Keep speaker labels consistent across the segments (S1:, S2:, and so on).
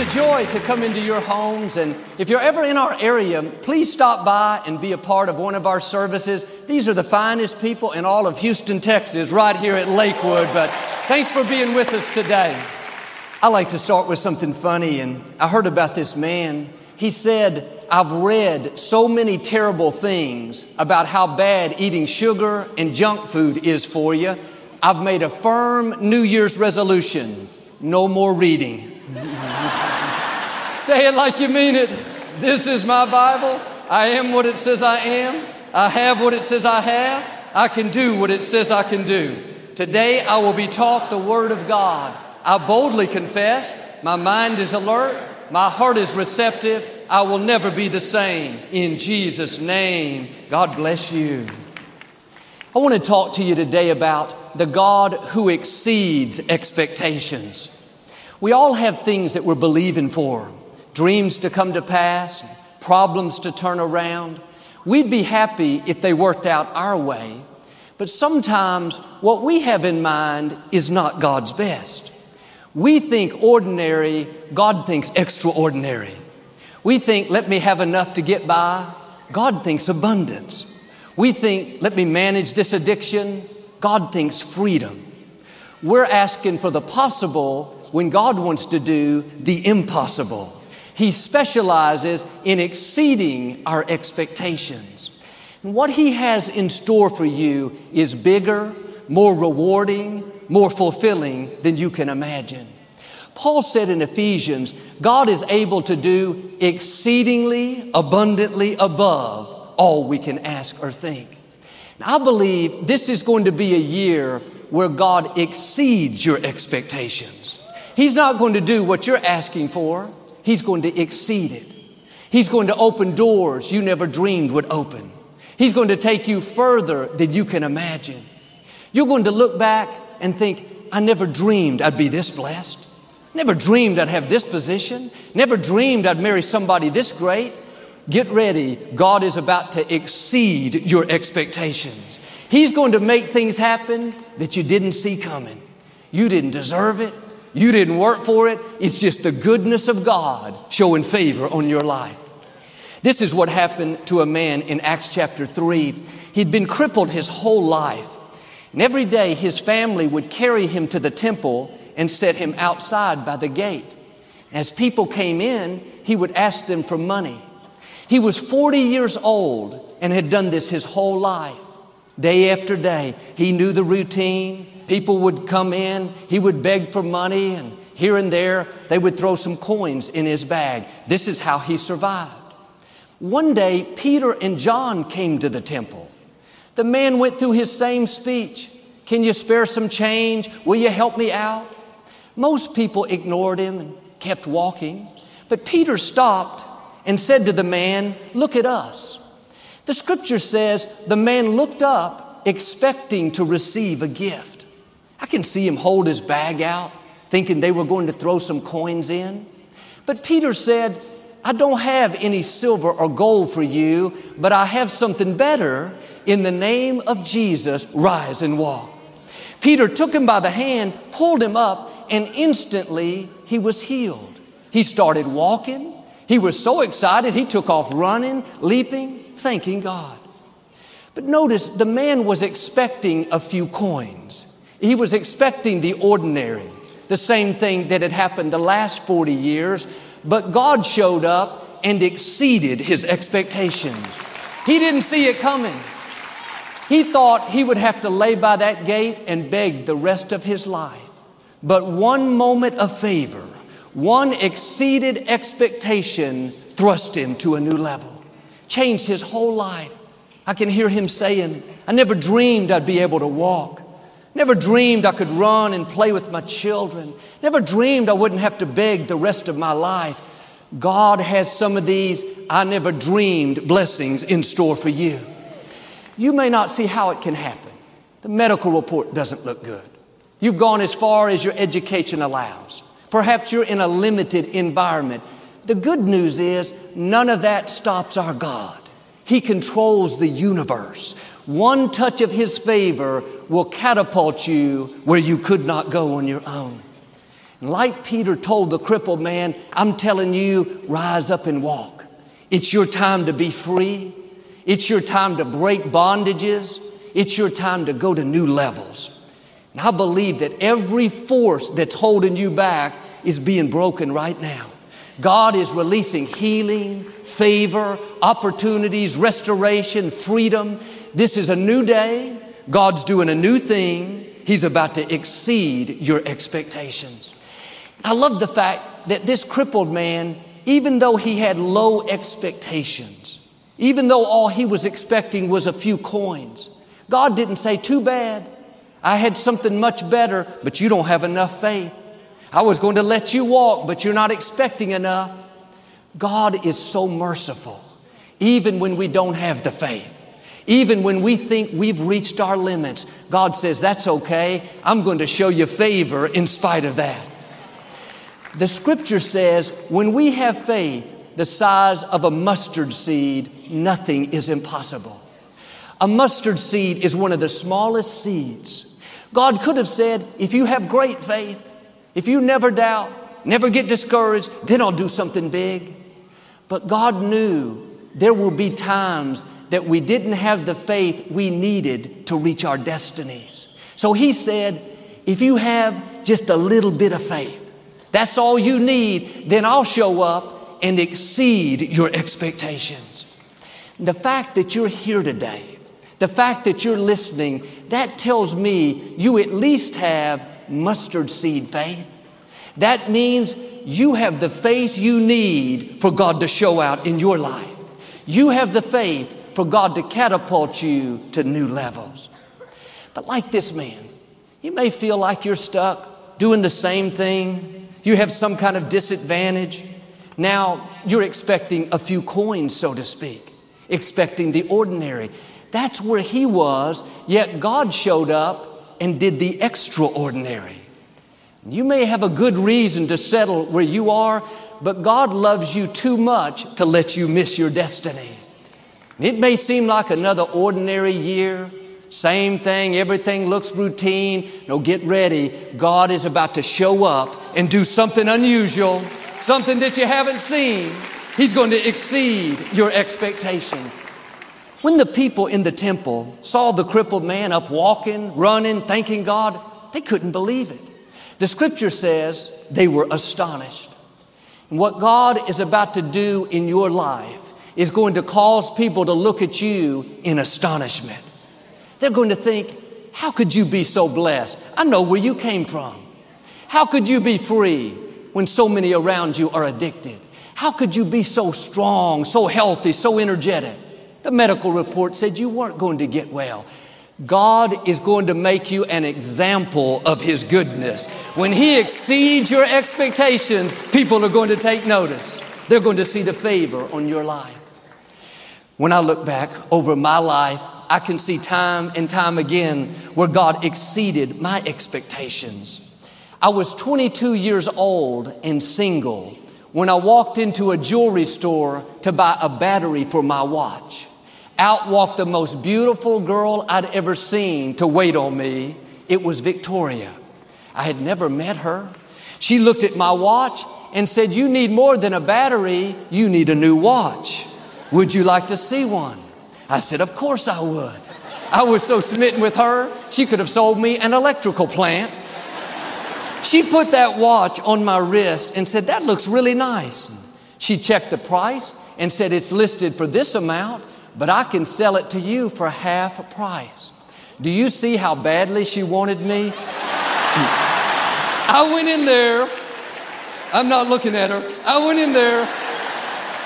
S1: a joy to come into your homes. And if you're ever in our area, please stop by and be a part of one of our services. These are the finest people in all of Houston, Texas, right here at Lakewood. But thanks for being with us today. I like to start with something funny. And I heard about this man. He said, I've read so many terrible things about how bad eating sugar and junk food is for you. I've made a firm New Year's resolution no more reading. Say it like you mean it. This is my Bible. I am what it says I am. I have what it says I have. I can do what it says I can do. Today I will be taught the Word of God. I boldly confess, my mind is alert, my heart is receptive. I will never be the same. In Jesus' name, God bless you. I want to talk to you today about the God who exceeds expectations. We all have things that we're believing for dreams to come to pass, problems to turn around. We'd be happy if they worked out our way, but sometimes what we have in mind is not God's best. We think ordinary, God thinks extraordinary. We think, let me have enough to get by, God thinks abundance. We think, let me manage this addiction, God thinks freedom. We're asking for the possible when God wants to do the impossible. He specializes in exceeding our expectations. And what He has in store for you is bigger, more rewarding, more fulfilling than you can imagine. Paul said in Ephesians, God is able to do exceedingly abundantly above all we can ask or think. I believe this is going to be a year where God exceeds your expectations. He's not going to do what you're asking for. He's going to exceed it. He's going to open doors you never dreamed would open. He's going to take you further than you can imagine. You're going to look back and think, I never dreamed I'd be this blessed. Never dreamed I'd have this position. Never dreamed I'd marry somebody this great. Get ready. God is about to exceed your expectations. He's going to make things happen that you didn't see coming. You didn't deserve it. You didn't work for it. It's just the goodness of God showing favor on your life. This is what happened to a man in Acts chapter 3. He'd been crippled his whole life. And every day his family would carry him to the temple and set him outside by the gate. As people came in, he would ask them for money. He was 40 years old and had done this his whole life. Day after day, he knew the routine. People would come in, he would beg for money, and here and there they would throw some coins in his bag. This is how he survived. One day, Peter and John came to the temple. The man went through his same speech Can you spare some change? Will you help me out? Most people ignored him and kept walking. But Peter stopped and said to the man, Look at us. The scripture says the man looked up expecting to receive a gift. I can see him hold his bag out, thinking they were going to throw some coins in. But Peter said, I don't have any silver or gold for you, but I have something better. In the name of Jesus, rise and walk. Peter took him by the hand, pulled him up, and instantly he was healed. He started walking. He was so excited, he took off running, leaping, thanking God. But notice the man was expecting a few coins. He was expecting the ordinary, the same thing that had happened the last 40 years, but God showed up and exceeded his expectations. He didn't see it coming. He thought he would have to lay by that gate and beg the rest of his life. But one moment of favor, one exceeded expectation thrust him to a new level, changed his whole life. I can hear him saying, I never dreamed I'd be able to walk. Never dreamed I could run and play with my children. Never dreamed I wouldn't have to beg the rest of my life. God has some of these I never dreamed blessings in store for you. You may not see how it can happen. The medical report doesn't look good. You've gone as far as your education allows. Perhaps you're in a limited environment. The good news is none of that stops our God. He controls the universe. One touch of His favor will catapult you where you could not go on your own. Like Peter told the crippled man, I'm telling you, rise up and walk. It's your time to be free. It's your time to break bondages. It's your time to go to new levels. And I believe that every force that's holding you back is being broken right now. God is releasing healing, favor, opportunities, restoration, freedom. This is a new day. God's doing a new thing. He's about to exceed your expectations. I love the fact that this crippled man, even though he had low expectations, even though all he was expecting was a few coins, God didn't say, Too bad. I had something much better, but you don't have enough faith. I was going to let you walk, but you're not expecting enough. God is so merciful, even when we don't have the faith. Even when we think we've reached our limits, God says, That's okay. I'm going to show you favor in spite of that. The scripture says, when we have faith the size of a mustard seed, nothing is impossible. A mustard seed is one of the smallest seeds. God could have said, if you have great faith, if you never doubt, never get discouraged, then I'll do something big. But God knew there will be times that we didn't have the faith we needed to reach our destinies. So He said, if you have just a little bit of faith, that's all you need, then I'll show up and exceed your expectations. The fact that you're here today, the fact that you're listening, that tells me you at least have mustard seed faith. That means you have the faith you need for God to show out in your life. You have the faith for God to catapult you to new levels. But like this man, you may feel like you're stuck doing the same thing, you have some kind of disadvantage. Now you're expecting a few coins, so to speak, expecting the ordinary. That's where he was, yet God showed up and did the extraordinary. You may have a good reason to settle where you are, but God loves you too much to let you miss your destiny. It may seem like another ordinary year, same thing, everything looks routine. No, get ready. God is about to show up and do something unusual, something that you haven't seen. He's going to exceed your expectation. When the people in the temple saw the crippled man up walking, running, thanking God, they couldn't believe it. The scripture says they were astonished. What God is about to do in your life is going to cause people to look at you in astonishment. They're going to think, how could you be so blessed? I know where you came from. How could you be free when so many around you are addicted? How could you be so strong, so healthy, so energetic? The medical report said you weren't going to get well. God is going to make you an example of His goodness. When He exceeds your expectations, people are going to take notice. They're going to see the favor on your life. When I look back over my life, I can see time and time again where God exceeded my expectations. I was 22 years old and single when I walked into a jewelry store to buy a battery for my watch. Out walked the most beautiful girl I'd ever seen to wait on me. It was Victoria. I had never met her. She looked at my watch and said, You need more than a battery, you need a new watch. Would you like to see one? I said, Of course I would. I was so smitten with her, she could have sold me an electrical plant. She put that watch on my wrist and said, That looks really nice. She checked the price and said, It's listed for this amount, but I can sell it to you for half a price. Do you see how badly she wanted me? I went in there. I'm not looking at her. I went in there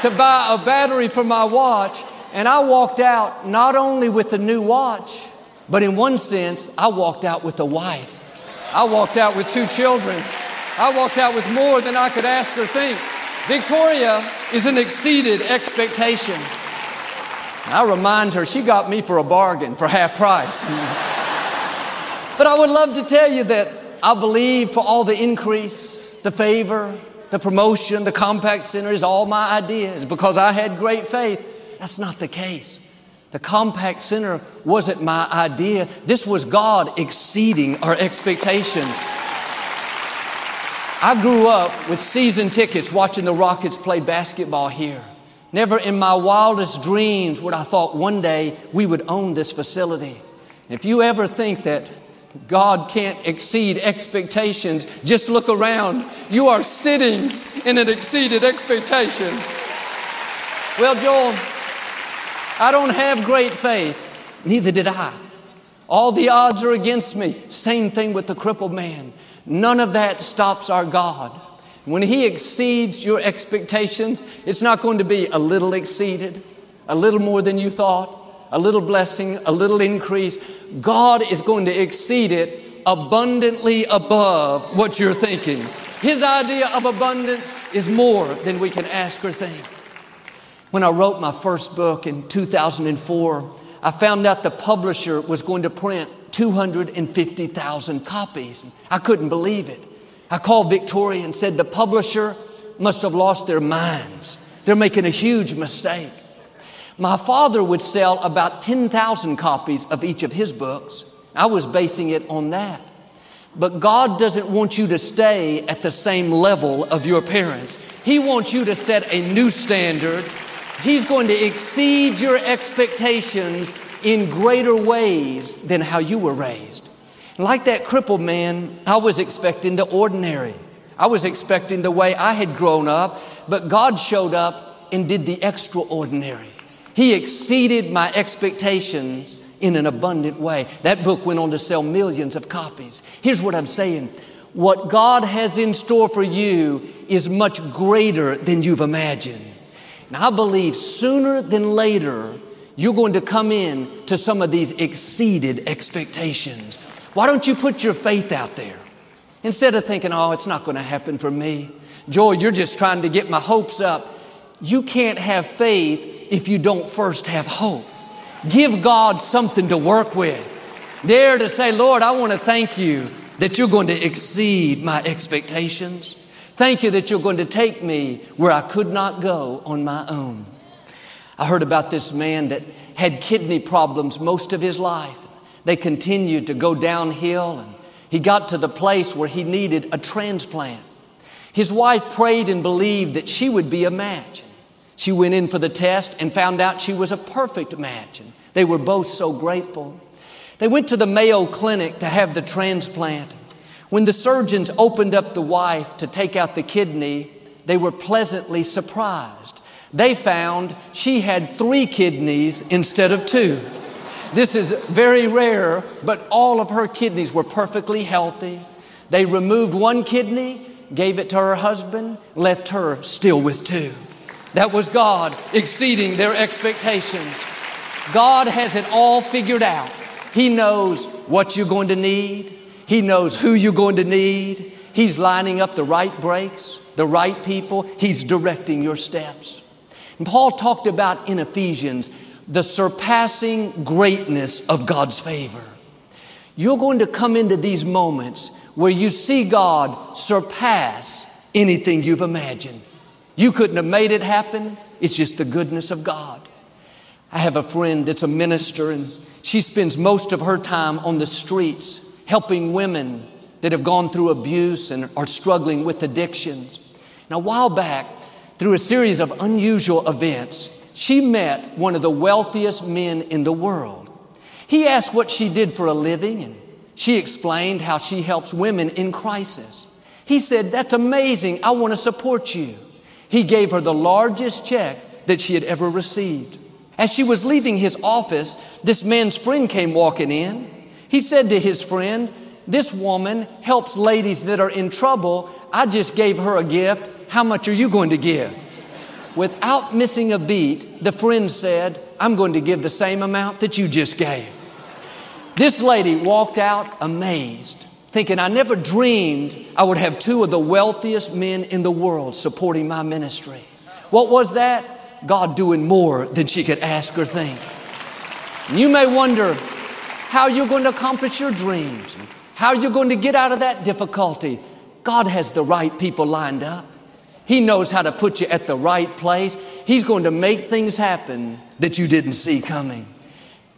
S1: to buy a battery for my watch and I walked out not only with a new watch, but in one sense, I walked out with a wife. I walked out with two children. I walked out with more than I could ask or think. Victoria is an exceeded expectation. I remind her she got me for a bargain for half price. but I would love to tell you that I believe for all the increase, the favor, the promotion, the Compaq Center is all my ideas because I had great faith. That's not the case. The Compaq Center wasn't my idea. This was God exceeding our expectations. I grew up with season tickets watching the Rockets play basketball here. Never in my wildest dreams would I thought one day we would own this facility. If you ever think that God can't exceed expectations, just look around. You are sitting in an exceeded expectation. Well, Joel, I don't have great faith. Neither did I. All the odds are against me. Same thing with the crippled man. None of that stops our God. When He exceeds your expectations, it's not going to be a little exceeded, a little more than you thought, a little blessing, a little increase. God is going to exceed it abundantly above what you're thinking. His idea of abundance is more than we can ask or think. When I wrote my first book in 2004, I found out the publisher was going to print 250,000 copies. I couldn't believe it. I called Victoria and said, The publisher must have lost their minds. They're making a huge mistake. My father would sell about 10,000 copies of each of his books. I was basing it on that. But God doesn't want you to stay at the same level of your parents. He wants you to set a new standard. He's going to exceed your expectations in greater ways than how you were raised. Like that crippled man, I was expecting the ordinary. I was expecting the way I had grown up, but God showed up and did the extraordinary. He exceeded my expectations in an abundant way. That book went on to sell millions of copies. Here's what I'm saying what God has in store for you is much greater than you've imagined. And I believe sooner than later, you're going to come in to some of these exceeded expectations. Why don't you put your faith out there? Instead of thinking, oh, it's not going to happen for me. Joel, you're just trying to get my hopes up. You can't have faith if you don't first have hope. Give God something to work with. Dare to say, Lord, I want to thank you that you're going to exceed my expectations. Thank you that you're going to take me where I could not go on my own. I heard about this man that had kidney problems most of his life. They continued to go downhill, and he got to the place where he needed a transplant. His wife prayed and believed that she would be a match. She went in for the test and found out she was a perfect match. And they were both so grateful. They went to the Mayo Clinic to have the transplant. When the surgeons opened up the wife to take out the kidney, they were pleasantly surprised. They found she had three kidneys instead of two. This is very rare, but all of her kidneys were perfectly healthy. They removed one kidney, gave it to her husband, left her still with two. That was God exceeding their expectations. God has it all figured out. He knows what you're going to need. He knows who you're going to need. He's lining up the right breaks, the right people. He's directing your steps. And Paul talked about in Ephesians the surpassing greatness of God's favor. You're going to come into these moments where you see God surpass anything you've imagined. You couldn't have made it happen. It's just the goodness of God. I have a friend that's a minister, and she spends most of her time on the streets helping women that have gone through abuse and are struggling with addictions. Now, a while back, through a series of unusual events, she met one of the wealthiest men in the world. He asked what she did for a living, and she explained how she helps women in crisis. He said, That's amazing. I want to support you. He gave her the largest check that she had ever received. As she was leaving his office, this man's friend came walking in. He said to his friend, This woman helps ladies that are in trouble. I just gave her a gift. How much are you going to give? Without missing a beat, the friend said, I'm going to give the same amount that you just gave. This lady walked out amazed, thinking, I never dreamed I would have two of the wealthiest men in the world supporting my ministry. What was that? God doing more than she could ask or think. You may wonder how you're going to accomplish your dreams, how you're going to get out of that difficulty. God has the right people lined up. He knows how to put you at the right place. He's going to make things happen that you didn't see coming.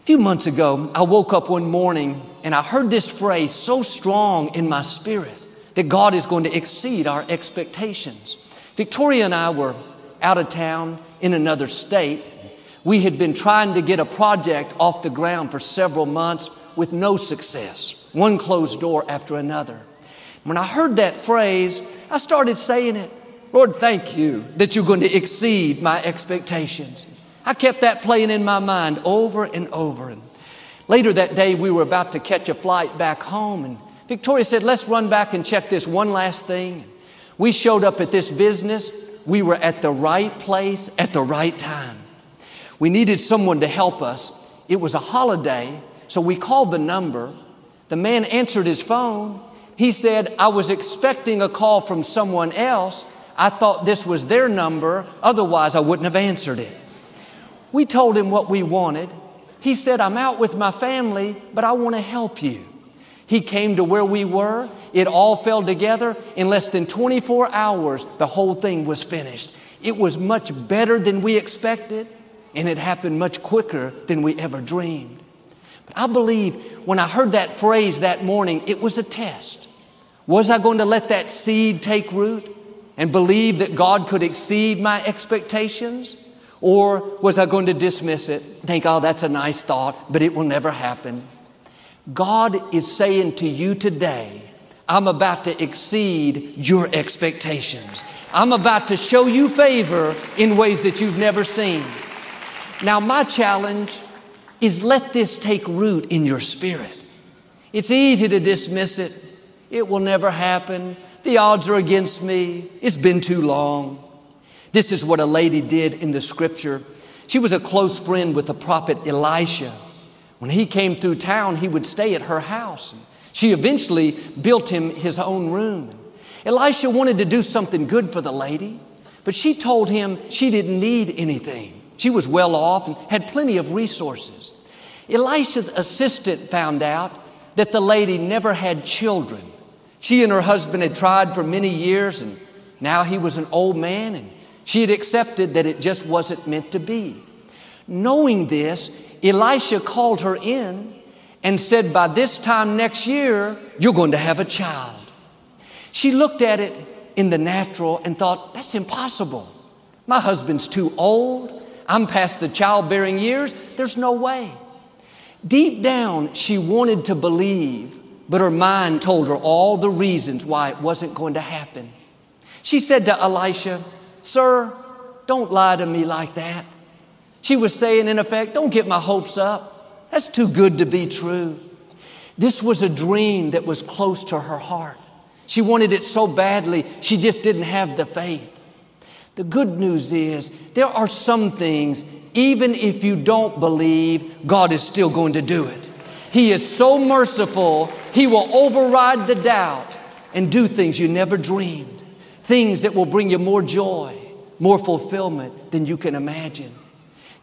S1: A few months ago, I woke up one morning and I heard this phrase so strong in my spirit. that God is going to exceed our expectations. Victoria and I were out of town in another state. We had been trying to get a project off the ground for several months with no success, one closed door after another. When I heard that phrase, I started saying it Lord, thank you that you're going to exceed my expectations. I kept that playing in my mind over and over. And later that day, we were about to catch a flight back home, and Victoria said, Let's run back and check this one last thing. We showed up at this business. We were at the right place at the right time. We needed someone to help us. It was a holiday, so we called the number. The man answered his phone. He said, I was expecting a call from someone else. I thought this was their number, otherwise, I wouldn't have answered it. We told him what we wanted. He said, I'm out with my family, but I want to help you. He came to where we were. It all fell together. In less than 24 hours, the whole thing was finished. It was much better than we expected, and it happened much quicker than we ever dreamed. But I believe when I heard that phrase that morning, it was a test. Was I going to let that seed take root and believe that God could exceed my expectations? Or was I going to dismiss it, think, oh, that's a nice thought, but it will never happen? God is saying to you today, I'm about to exceed your expectations. I'm about to show you favor in ways that you've never seen. Now, my challenge is let this take root in your spirit. It's easy to dismiss it. It will never happen. The odds are against me. It's been too long. This is what a lady did in the scripture. She was a close friend with the prophet Elisha. When he came through town, he would stay at her house. She eventually built him his own room. Elisha wanted to do something good for the lady, but she told him she didn't need anything. She was well off and had plenty of resources. Elisha's assistant found out that the lady never had children. She and her husband had tried for many years, and now he was an old man, and she had accepted that it just wasn't meant to be. Knowing this, Elisha called her in and said, By this time next year, you're going to have a child. She looked at it in the natural and thought, That's impossible. My husband's too old. I'm past the childbearing years. There's no way. Deep down, she wanted to believe, but her mind told her all the reasons why it wasn't going to happen. She said to Elisha, Sir, don't lie to me like that. She was saying, in effect, don't get my hopes up. That's too good to be true. This was a dream that was close to her heart. She wanted it so badly, she just didn't have the faith. The good news is there are some things, even if you don't believe, God is still going to do it. He is so merciful, He will override the doubt and do things you never dreamed, things that will bring you more joy, more fulfillment than you can imagine.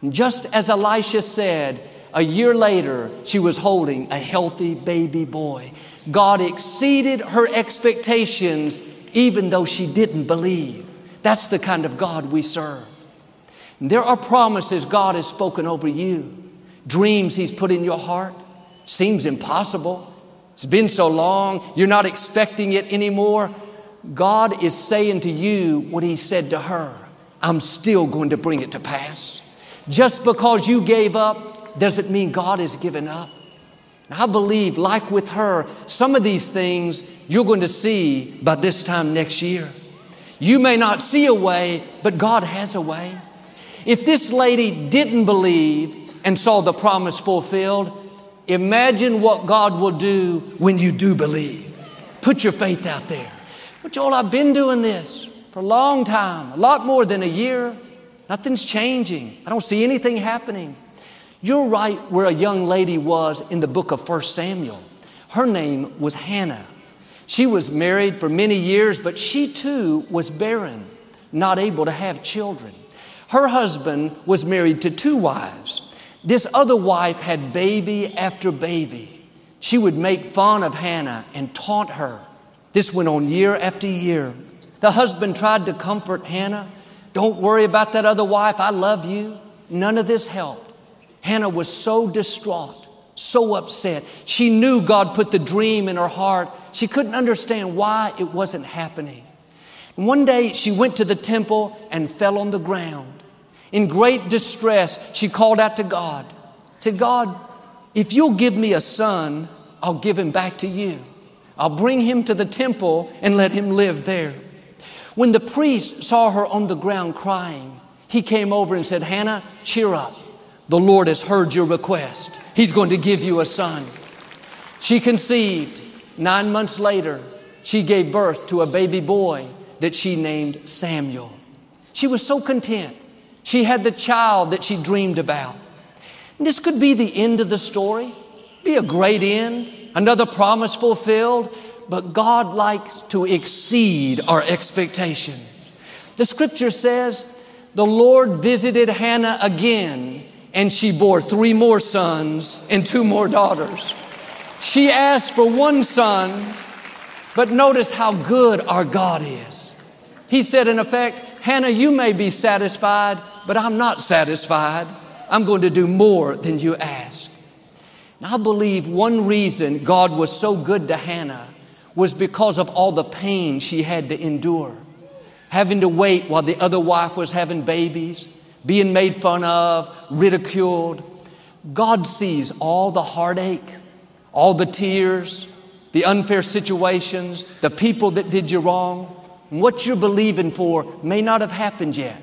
S1: Just as Elisha said, a year later, she was holding a healthy baby boy. God exceeded her expectations even though she didn't believe. That's the kind of God we serve. And there are promises God has spoken over you, dreams He's put in your heart. Seems impossible. It's been so long, you're not expecting it anymore. God is saying to you what He said to her I'm still going to bring it to pass. Just because you gave up doesn't mean God has given up. And I believe, like with her, some of these things you're going to see by this time next year. You may not see a way, but God has a way. If this lady didn't believe and saw the promise fulfilled, imagine what God will do when you do believe. Put your faith out there. But Joel, I've been doing this for a long time, a lot more than a year. Nothing's changing. I don't see anything happening. You're right where a young lady was in the book of 1 Samuel. Her name was Hannah. She was married for many years, but she too was barren, not able to have children. Her husband was married to two wives. This other wife had baby after baby. She would make fun of Hannah and taunt her. This went on year after year. The husband tried to comfort Hannah, don't worry about that other wife. I love you. None of this helped. Hannah was so distraught, so upset. She knew God put the dream in her heart she couldn't understand why it wasn't happening. One day she went to the temple and fell on the ground. In great distress, she called out to God, said, God, if you'll give me a son, I'll give him back to you. I'll bring him to the temple and let him live there. When the priest saw her on the ground crying, he came over and said, Hannah, cheer up. The Lord has heard your request. He's going to give you a son. She conceived. Nine months later, she gave birth to a baby boy that she named Samuel. She was so content. She had the child that she dreamed about. And this could be the end of the story, be a great end, another promise fulfilled, but God likes to exceed our expectation. The scripture says, the Lord visited Hannah again, and she bore three more sons and two more daughters. She asked for one son, but notice how good our God is. He said, in effect, Hannah, you may be satisfied, but I'm not satisfied. I'm going to do more than you ask. And I believe one reason God was so good to Hannah was because of all the pain she had to endure. Having to wait while the other wife was having babies, being made fun of, ridiculed. God sees all the heartache, all the tears, the unfair situations, the people that did you wrong. And what you're believing for may not have happened yet.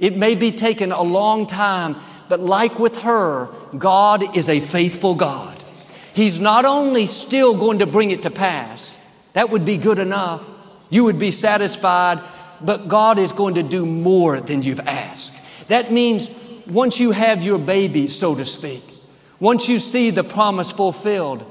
S1: It may be taken a long time, but like with her, God is a faithful God. He's not only still going to bring it to pass, that would be good enough. You would be satisfied, but God is going to do more than you've asked. That means once you have your baby, so to speak, once you see the promise fulfilled,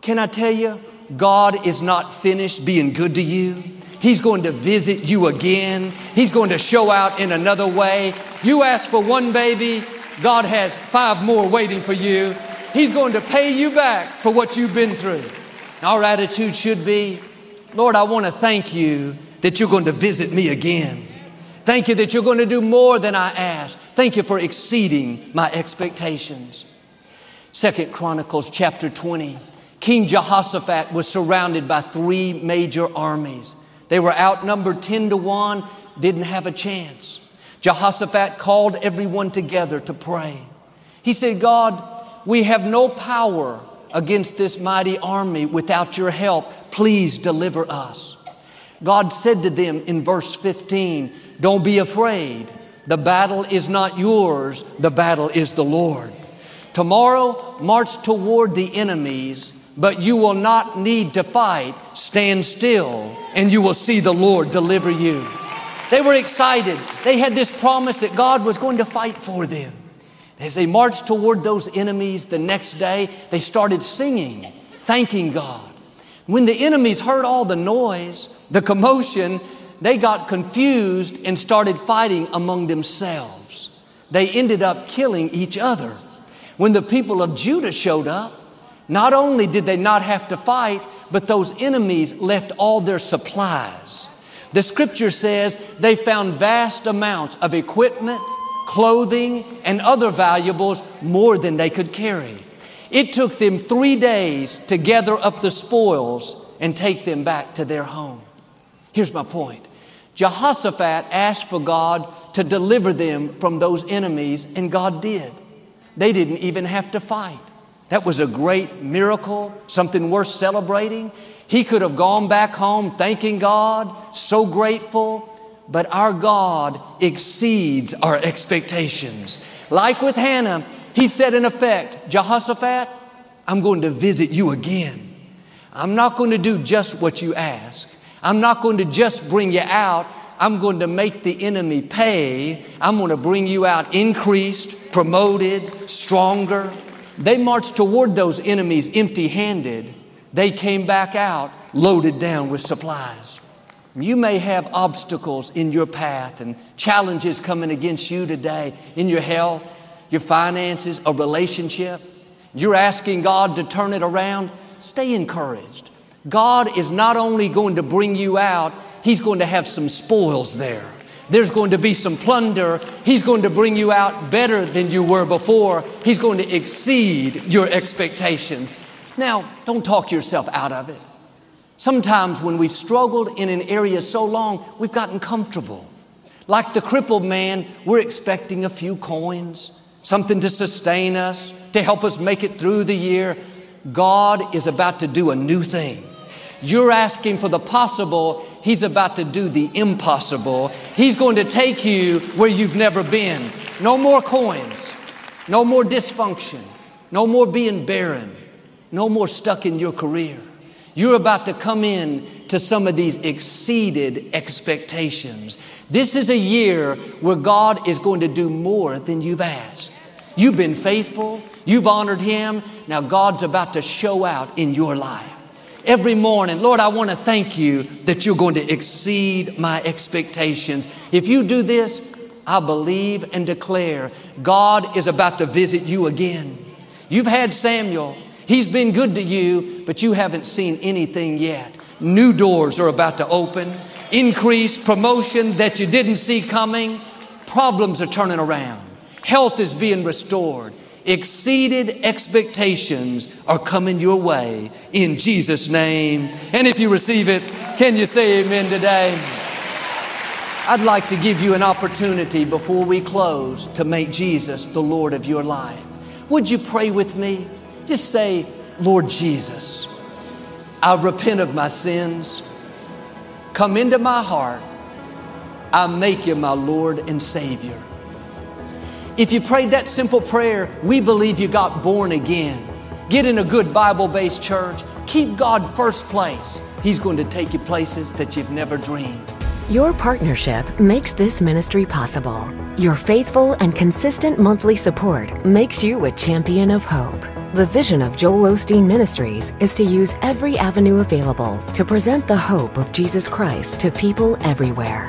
S1: can I tell you, God is not finished being good to you. He's going to visit you again. He's going to show out in another way. You ask for one baby, God has five more waiting for you. He's going to pay you back for what you've been through. Our attitude should be, Lord, I want to thank you that you're going to visit me again. Thank you that you're going to do more than I ask. Thank you for exceeding my expectations. Second Chronicles chapter 20. King Jehoshaphat was surrounded by three major armies. They were outnumbered 10 to 1, didn't have a chance. Jehoshaphat called everyone together to pray. He said, God, we have no power against this mighty army without your help. Please deliver us. God said to them in verse 15, Don't be afraid. The battle is not yours, the battle is the Lord. Tomorrow, march toward the enemies but you will not need to fight. Stand still and you will see the Lord deliver you. They were excited. They had this promise that God was going to fight for them. As they marched toward those enemies the next day, they started singing, thanking God. When the enemies heard all the noise, the commotion, they got confused and started fighting among themselves. They ended up killing each other. When the people of Judah showed up, not only did they not have to fight, but those enemies left all their supplies. The scripture says they found vast amounts of equipment, clothing, and other valuables more than they could carry. It took them three days to gather up the spoils and take them back to their home. Here's my point Jehoshaphat asked for God to deliver them from those enemies, and God did. They didn't even have to fight. That was a great miracle, something worth celebrating. He could have gone back home thanking God, so grateful, but our God exceeds our expectations. Like with Hannah, he said in effect, Jehoshaphat, I'm going to visit you again. I'm not going to do just what you ask. I'm not going to just bring you out. I'm going to make the enemy pay. I'm going to bring you out increased, promoted, stronger. They marched toward those enemies empty handed. They came back out loaded down with supplies. You may have obstacles in your path and challenges coming against you today in your health, your finances, a relationship. You're asking God to turn it around. Stay encouraged. God is not only going to bring you out, He's going to have some spoils there. There's going to be some plunder. He's going to bring you out better than you were before. He's going to exceed your expectations. Now, don't talk yourself out of it. Sometimes when we've struggled in an area so long, we've gotten comfortable. Like the crippled man, we're expecting a few coins, something to sustain us, to help us make it through the year. God is about to do a new thing. You're asking for the possible, He's about to do the impossible. He's going to take you where you've never been. No more coins, no more dysfunction, no more being barren, no more stuck in your career. You're about to come in to some of these exceeded expectations. This is a year where God is going to do more than you've asked. You've been faithful, you've honored Him. Now God's about to show out in your life. Every morning, Lord, I want to thank you that you're going to exceed my expectations. If you do this, I believe and declare God is about to visit you again. You've had Samuel. He's been good to you, but you haven't seen anything yet. New doors are about to open, increase, promotion that you didn't see coming. Problems are turning around. Health is being restored. Exceeded expectations are coming your way in Jesus' name. And if you receive it, can you say amen today? I'd like to give you an opportunity before we close to make Jesus the Lord of your life. Would you pray with me? Just say, Lord Jesus, I repent of my sins. Come into my heart. I make you my Lord and Savior. If you prayed that simple prayer, we believe you got born again. Get in a good Bible based church. Keep God first place. He's going to take you places that you've never dreamed.
S2: Your partnership makes this ministry possible. Your faithful and consistent monthly support makes you a champion of hope. The vision of Joel Osteen Ministries is to use every avenue available to present the hope of Jesus Christ to people everywhere.